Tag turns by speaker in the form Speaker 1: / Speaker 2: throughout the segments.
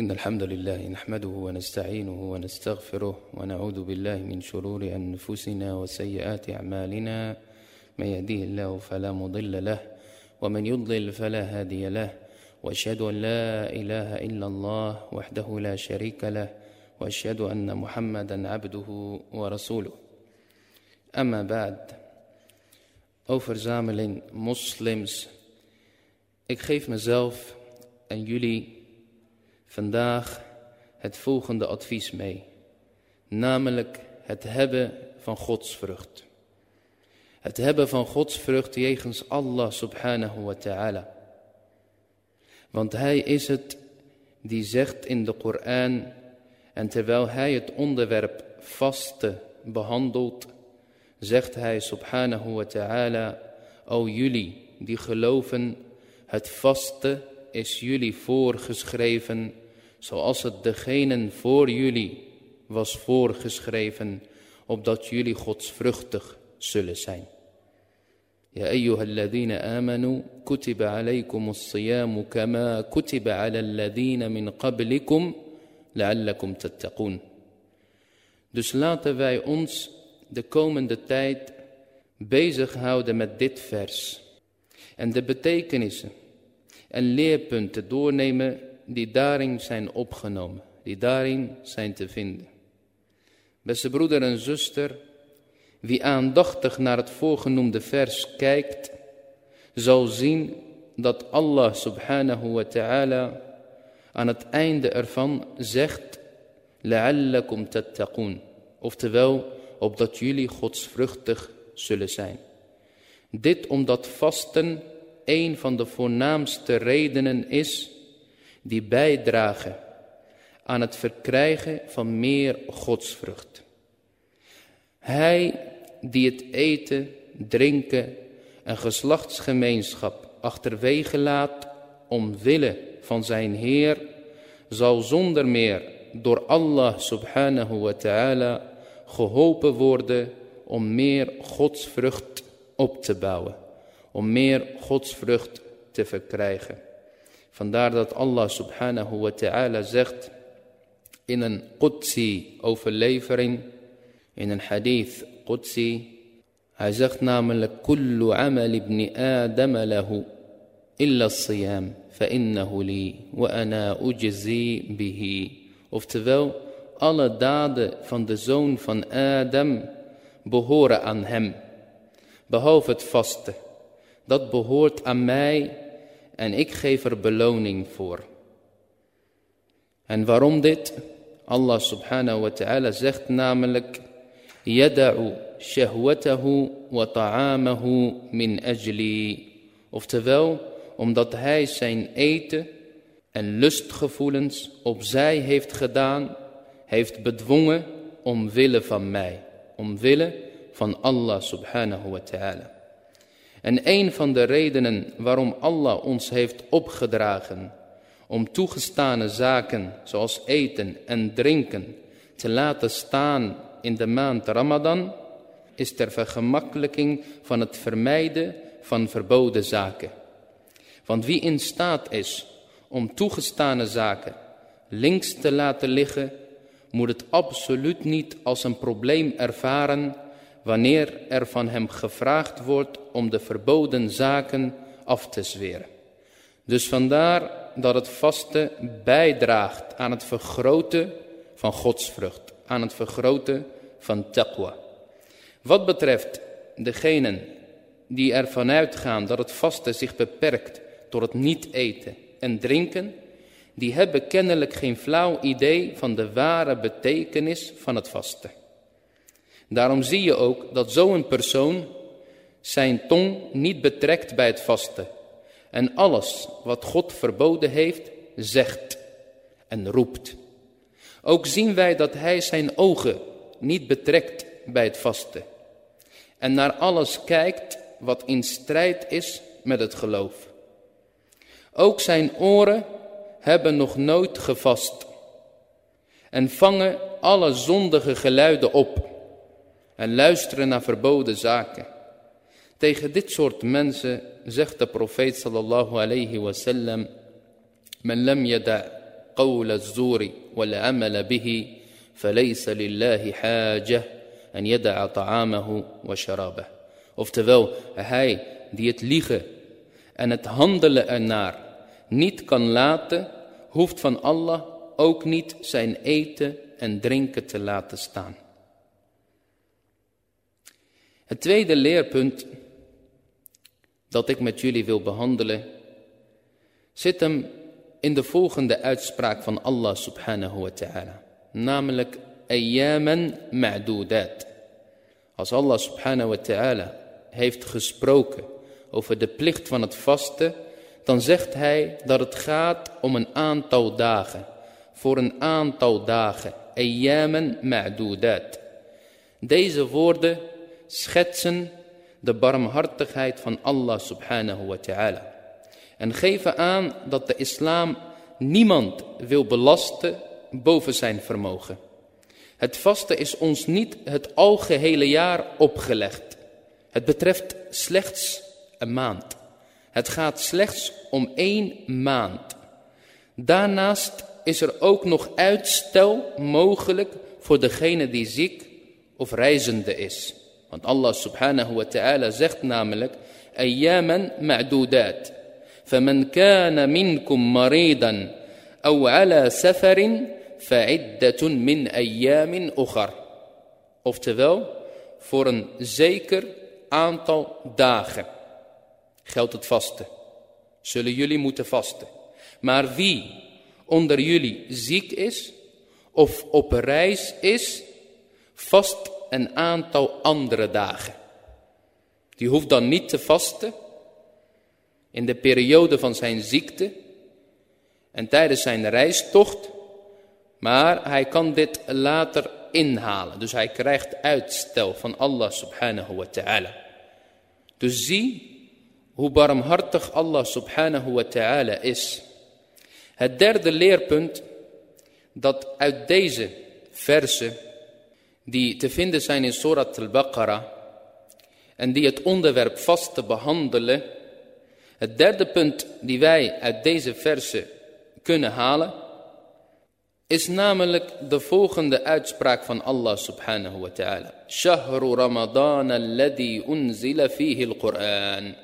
Speaker 1: إن الحمد لله نحمده ونستعينه ونستغفره ونعوذ بالله من شرور أنفسنا وسيئات أعمالنا. من يهديه الله فلا مضل له ومن يضلل فلا هادي له. وأشهد أن لا إله إلا الله وحده لا شريك له وأشهد أن محمدا عبده ورسوله. أما بعد O verzameling moslims, ik geef mezelf en jullie vandaag het volgende advies mee. Namelijk het hebben van godsvrucht. Het hebben van godsvrucht jegens Allah subhanahu wa ta'ala. Want hij is het die zegt in de Koran en terwijl hij het onderwerp vaste behandelt, zegt hij subhanahu wa ta'ala, o jullie die geloven, het vaste is jullie voorgeschreven, zoals het degenen voor jullie was voorgeschreven, opdat jullie godsvruchtig zullen zijn. يا أيها الذين آمنوا كتب عليكم الصيام كما كتب على الذين من قبلكم لعلكم تتقون Dus laten wij ons de komende tijd bezighouden met dit vers en de betekenissen en leerpunten doornemen die daarin zijn opgenomen, die daarin zijn te vinden. Beste broeder en zuster, wie aandachtig naar het voorgenoemde vers kijkt, zal zien dat Allah subhanahu wa ta'ala aan het einde ervan zegt, la'allakum tattaqoon, oftewel, opdat jullie godsvruchtig zullen zijn. Dit omdat vasten een van de voornaamste redenen is die bijdragen aan het verkrijgen van meer godsvrucht. Hij die het eten, drinken en geslachtsgemeenschap achterwege laat omwille van zijn Heer, zal zonder meer door Allah subhanahu wa ta'ala geholpen worden om meer godsvrucht op te bouwen, om meer godsvrucht te verkrijgen. Vandaar dat Allah subhanahu wa ta'ala zegt in een Qudsi overlevering, in een hadith Qudsi, hij zegt namelijk, Kullu amal ibn Adam lahu, illa siyam, fa innahu li, wa ana bihi. Oftewel, alle daden van de zoon van Adam behoren aan hem, behalve het vasten. Dat behoort aan mij en ik geef er beloning voor. En waarom dit? Allah subhanahu wa ta'ala zegt namelijk, Yada'u shahwatahu wa ta'amahu min ajli. Oftewel, omdat hij zijn eten en lustgevoelens opzij heeft gedaan, heeft bedwongen omwille van mij, omwille van Allah subhanahu wa ta'ala. En een van de redenen waarom Allah ons heeft opgedragen om toegestane zaken zoals eten en drinken te laten staan in de maand Ramadan, is ter vergemakkelijking van het vermijden van verboden zaken. Want wie in staat is om toegestane zaken links te laten liggen, moet het absoluut niet als een probleem ervaren wanneer er van hem gevraagd wordt om de verboden zaken af te zweren. Dus vandaar dat het vasten bijdraagt aan het vergroten van godsvrucht, aan het vergroten van taqwa. Wat betreft degenen die ervan uitgaan dat het vasten zich beperkt tot het niet eten en drinken, die hebben kennelijk geen flauw idee van de ware betekenis van het vasten. Daarom zie je ook dat zo'n persoon zijn tong niet betrekt bij het vasten en alles wat God verboden heeft, zegt en roept. Ook zien wij dat hij zijn ogen niet betrekt bij het vasten en naar alles kijkt wat in strijd is met het geloof. Ook zijn oren hebben nog nooit gevast en vangen alle zondige geluiden op en luisteren naar verboden zaken. Tegen dit soort mensen zegt de profeet sallallahu alayhi wa sallam, Men lam yada قول الزور والعمل به فليس لله حاجة أن يدع طعامه وشرابه Oftewel, hij die het liegen en het handelen ernaar niet kan laten, hoeft van Allah ook niet zijn eten en drinken te laten staan. Het tweede leerpunt dat ik met jullie wil behandelen, zit hem in de volgende uitspraak van Allah subhanahu wa ta'ala. Namelijk, ayyaman ma'dudat. Als Allah subhanahu wa ta'ala heeft gesproken over de plicht van het vasten, dan zegt hij dat het gaat om een aantal dagen. Voor een aantal dagen. Ayyaman ma'dudat. Deze woorden schetsen de barmhartigheid van Allah subhanahu wa ta'ala. En geven aan dat de islam niemand wil belasten boven zijn vermogen. Het vasten is ons niet het algehele jaar opgelegd. Het betreft slechts een maand. Het gaat slechts om één maand. Daarnaast is er ook nog uitstel mogelijk voor degene die ziek of reizende is. Want Allah subhanahu wa ta'ala zegt namelijk, ayyaman ma'dudat. فمن كان منكم مريضا أو على سفر فعدة من أيام أخر. Oftewel, voor een zeker aantal dagen geldt het vasten. Zullen jullie moeten vasten. Maar wie onder jullie ziek is of op reis is, vast een aantal andere dagen. Die hoeft dan niet te vasten in de periode van zijn ziekte en tijdens zijn reistocht, maar hij kan dit later inhalen. Dus hij krijgt uitstel van Allah subhanahu wa ta'ala. Dus zie hoe barmhartig Allah subhanahu wa ta'ala is. Het derde leerpunt dat uit deze verse die te vinden zijn in Surat al-Baqarah en die het onderwerp vast te behandelen. Het derde punt die wij uit deze verse kunnen halen is namelijk de volgende uitspraak van Allah subhanahu wa ta'ala. Shahru Ramadan alladhi unzila fihi al-Qur'an.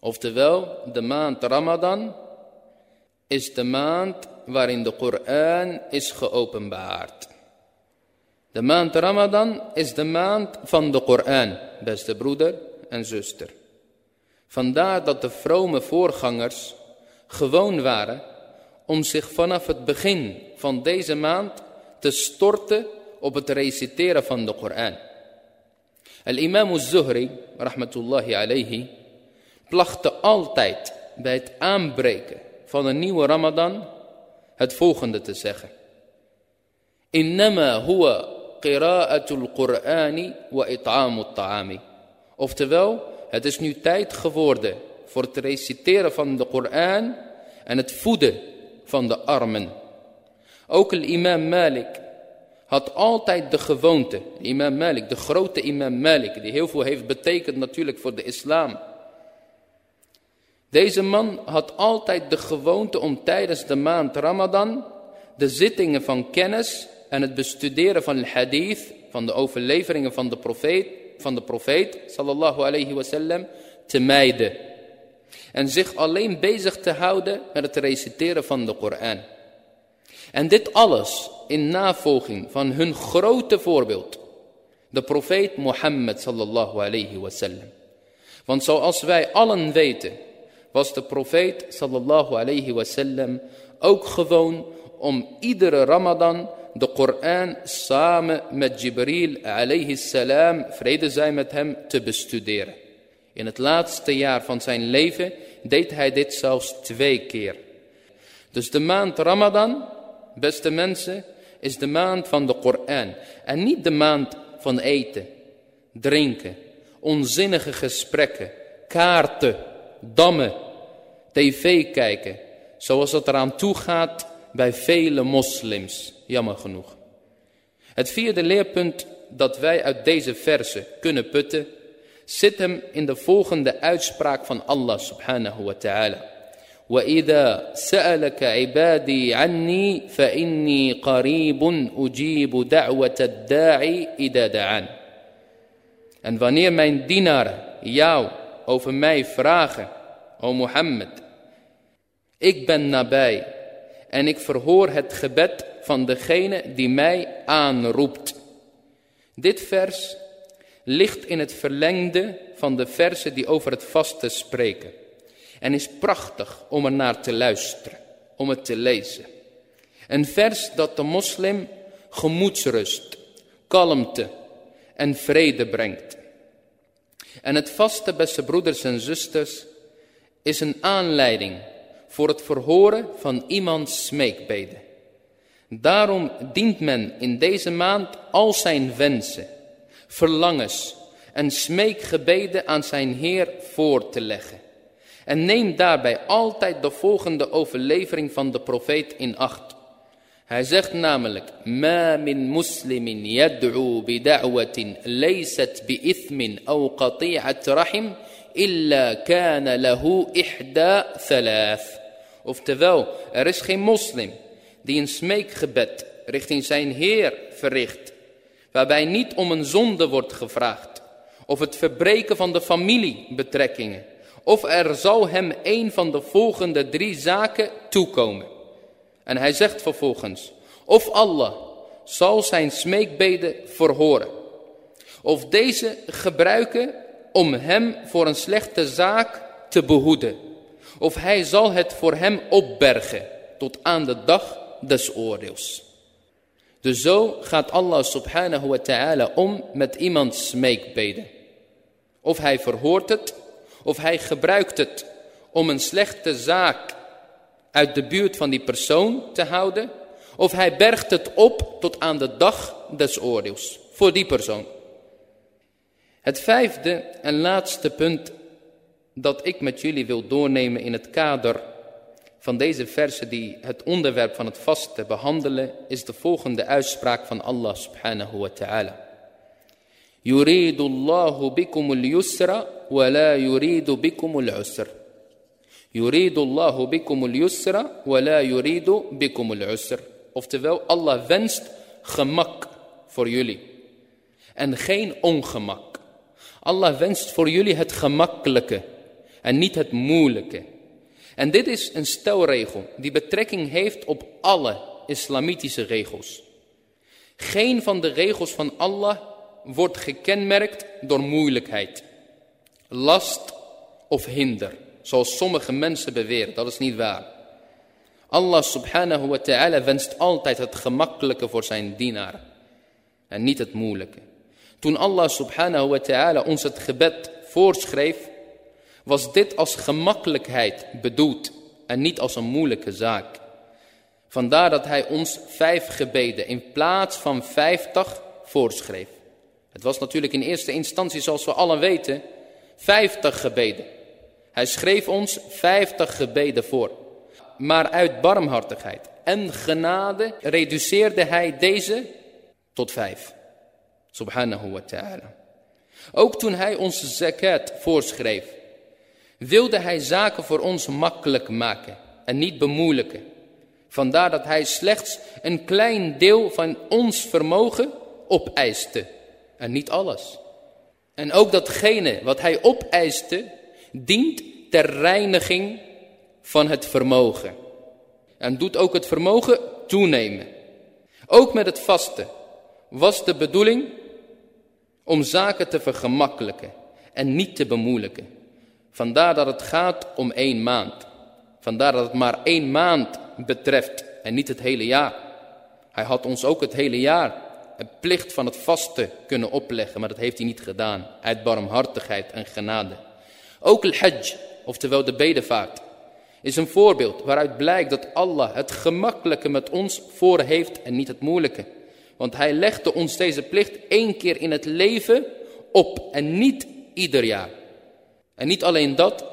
Speaker 1: Oftewel, de maand Ramadan is de maand waarin de Koran is geopenbaard. De maand Ramadan is de maand van de Koran, beste broeder en zuster. Vandaar dat de vrome voorgangers gewoon waren om zich vanaf het begin van deze maand te storten op het reciteren van de Koran. Al-imam al-Zuhri, rahmatullahi alayhi, plachte altijd bij het aanbreken van een nieuwe Ramadan het volgende te zeggen. Innama huwa qira'atul Qur'ani wa it'amut ta'ami. Oftewel, het is nu tijd geworden voor het reciteren van de Koran en het voeden van de armen. Ook de imam Malik had altijd de gewoonte, imam Malik, de grote imam Malik, die heel veel heeft betekend natuurlijk voor de islam. Deze man had altijd de gewoonte om tijdens de maand Ramadan de zittingen van kennis en het bestuderen van de hadith, van de overleveringen van de profeet, van de profeet sallallahu alayhi wasallam, te mijden. En zich alleen bezig te houden met het reciteren van de Koran. En dit alles in navolging van hun grote voorbeeld. De profeet Mohammed sallallahu alayhi wasallam. Want zoals wij allen weten, was de profeet sallallahu alayhi wasallam ook gewoon om iedere Ramadan de Koran samen met Jibril alayhi salam, vrede zij met hem, te bestuderen. In het laatste jaar van zijn leven deed hij dit zelfs twee keer. Dus de maand Ramadan, beste mensen, is de maand van de Koran. En niet de maand van eten, drinken, onzinnige gesprekken, kaarten, dammen, tv kijken. Zoals het eraan toe gaat bij vele moslims, jammer genoeg. Het vierde leerpunt dat wij uit deze verse kunnen putten, zit hem in de volgende uitspraak van Allah subhanahu wa ta'ala. وإذا سألك عبادي عني فإني قريب أجيب دعوة الداعي إذا دعان En wanneer mijn dienaren jou over mij vragen, o Mohammed, ik ben nabij en ik verhoor het gebed van degene die mij aanroept. Dit vers ligt in het verlengde van de versen die over het vasten spreken. En is prachtig om er naar te luisteren, om het te lezen. Een vers dat de moslim gemoedsrust, kalmte en vrede brengt. En het vaste, beste broeders en zusters, is een aanleiding voor het verhoren van iemands smeekbeden. Daarom dient men in deze maand al zijn wensen, verlangens en smeekgebeden aan zijn Heer voor te leggen. En neem daarbij altijd de volgende overlevering van de profeet in acht. Hij zegt namelijk, Ma min muslimin yad'u bida'watin leysat bi'ithmin aw qati'at rahim illa kana lahu ihda thalath. Oftewel, er is geen moslim die een smeekgebed richting zijn Heer verricht, waarbij niet om een zonde wordt gevraagd, of het verbreken van de familiebetrekkingen, of er zal hem een van de volgende drie zaken toekomen. En hij zegt vervolgens, of Allah zal zijn smeekbeden verhoren, of deze gebruiken om hem voor een slechte zaak te behoeden, of hij zal het voor hem opbergen tot aan de dag des oordeels. Dus zo gaat Allah subhanahu wa ta'ala om met iemands smeekbeden. Of hij verhoort het, of hij gebruikt het om een slechte zaak uit de buurt van die persoon te houden. Of hij bergt het op tot aan de dag des oordeels voor die persoon. Het vijfde en laatste punt dat ik met jullie wil doornemen in het kader van deze versen die het onderwerp van het vasten behandelen, is de volgende uitspraak van Allah subhanahu wa ta'ala. يريد الله بكم اليسر ولا يريد بكم العسر يريد الله بكم اليسر ولا يريد بكم العسر Oftewel, Allah wenst gemak voor jullie en geen ongemak. Allah wenst voor jullie het gemakkelijke en niet het moeilijke. En dit is een stelregel die betrekking heeft op alle islamitische regels. Geen van de regels van Allah wordt gekenmerkt door moeilijkheid, last of hinder, zoals sommige mensen beweren. Dat is niet waar. Allah subhanahu wa ta'ala wenst altijd het gemakkelijke voor zijn dienaren en niet het moeilijke. Toen Allah subhanahu wa ta'ala ons het gebed voorschreef, was dit als gemakkelijkheid bedoeld en niet als een moeilijke zaak. Vandaar dat hij ons vijf gebeden in plaats van vijftig voorschreef. Het was natuurlijk in eerste instantie, zoals we allen weten, vijftig gebeden. Hij schreef ons vijftig gebeden voor. Maar uit barmhartigheid en genade reduceerde hij deze tot vijf. Subhanahu wa ta'ala. Ook toen hij onze zakat voorschreef, wilde hij zaken voor ons makkelijk maken en niet bemoeilijken. Vandaar dat hij slechts een klein deel van ons vermogen opeiste en niet alles. En ook datgene wat hij opeiste, dient ter reiniging van het vermogen. En doet ook het vermogen toenemen. Ook met het vasten was de bedoeling om zaken te vergemakkelijken en niet te bemoeilijken. Vandaar dat het gaat om één maand. Vandaar dat het maar één maand betreft en niet het hele jaar. Hij had ons ook het hele jaar een plicht van het vasten kunnen opleggen, maar dat heeft hij niet gedaan. Uit barmhartigheid en genade. Ook al-hajj, oftewel de bedevaart, is een voorbeeld waaruit blijkt dat Allah het gemakkelijke met ons voor heeft en niet het moeilijke. Want hij legde ons deze plicht één keer in het leven op en niet ieder jaar. En niet alleen dat,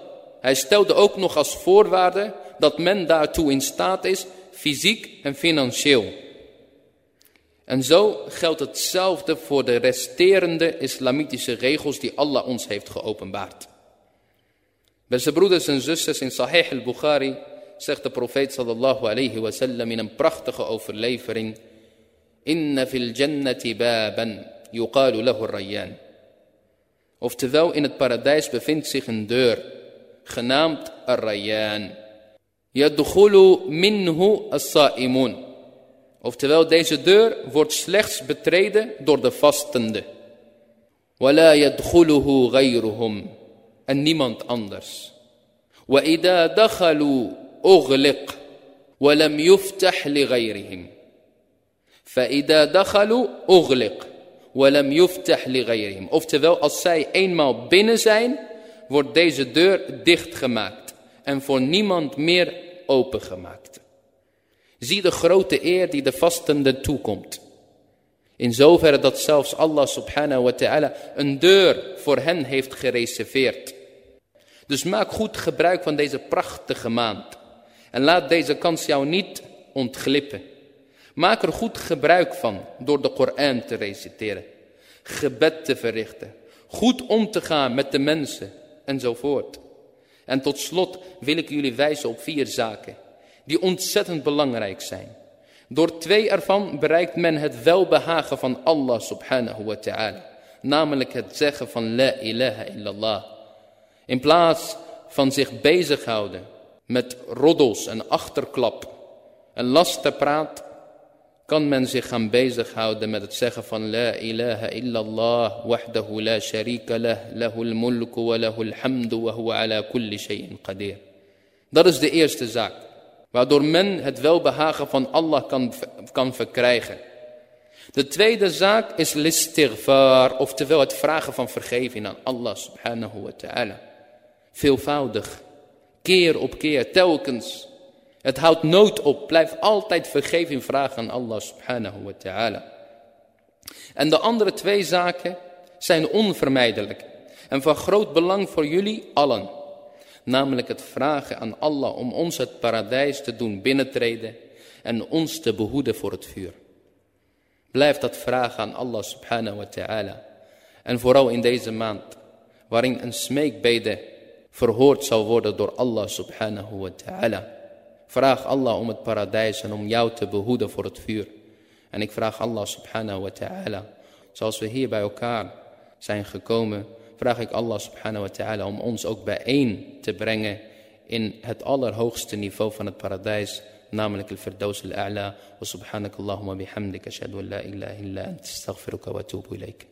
Speaker 1: hij stelde ook nog als voorwaarde dat men daartoe in staat is, fysiek en financieel. En zo geldt hetzelfde voor de resterende islamitische regels die Allah ons heeft geopenbaard. Beste broeders en zusters, in Sahih al-Bukhari zegt de profeet sallallahu alayhi wa sallam in een prachtige overlevering. Inna fil jannati baban yuqalu lahu rayyan. Oftewel, in het paradijs bevindt zich een deur, genaamd Ar-Rayyan. Yadkhulu minhu as-sa'imun. Oftewel, deze deur wordt slechts betreden door de vastende. Wala yadkhuluhu ghayruhum. En niemand anders. Wa idha dakhalu ughliq. Walam yuftah li ghayrihim. Fa idha dakhalu ughliq walam yuftah li ghayrihim. Oftewel, als zij eenmaal binnen zijn, wordt deze deur dichtgemaakt en voor niemand meer opengemaakt. Zie de grote eer die de vastende toekomt. In zoverre dat zelfs Allah subhanahu wa ta'ala een deur voor hen heeft gereserveerd. Dus maak goed gebruik van deze prachtige maand. En laat deze kans jou niet ontglippen. Maak er goed gebruik van door de Koran te reciteren. Gebed te verrichten. Goed om te gaan met de mensen enzovoort. En tot slot wil ik jullie wijzen op vier zaken die ontzettend belangrijk zijn. Door twee ervan bereikt men het welbehagen van Allah subhanahu wa ta'ala. Namelijk het zeggen van la ilaha illallah. In plaats van zich bezighouden met roddels en achterklap en lastenpraat, kan men zich gaan bezighouden met het zeggen van La ilaha illallah wahdahu la sharika lah lahul mulku wa lahul hamdu wa huwa ala kulli shay'in qadir. Dat is de eerste zaak, waardoor men het welbehagen van Allah kan, kan verkrijgen. De tweede zaak is listighfar, oftewel het vragen van vergeving aan Allah subhanahu wa ta'ala. Veelvoudig, keer op keer, telkens. Het houdt nooit op. Blijf altijd vergeving vragen aan Allah subhanahu wa ta'ala. En de andere twee zaken zijn onvermijdelijk. En van groot belang voor jullie allen. Namelijk het vragen aan Allah om ons het paradijs te doen binnentreden. En ons te behoeden voor het vuur. Blijf dat vragen aan Allah subhanahu wa ta'ala. En vooral in deze maand. Waarin een smeekbede verhoord zal worden door Allah subhanahu wa ta'ala. Vraag Allah om het paradijs en om jou te behoeden voor het vuur. En ik vraag Allah subhanahu wa ta'ala, zoals we hier bij elkaar zijn gekomen, vraag ik Allah subhanahu wa ta'ala om ons ook bijeen te brengen in het allerhoogste niveau van het paradijs, namelijk het firdaus al-a'la. Wa subhanak Allahumma bihamdika ashhadu an la ilaha illa anta astaghfiruka wa atubu ilayk.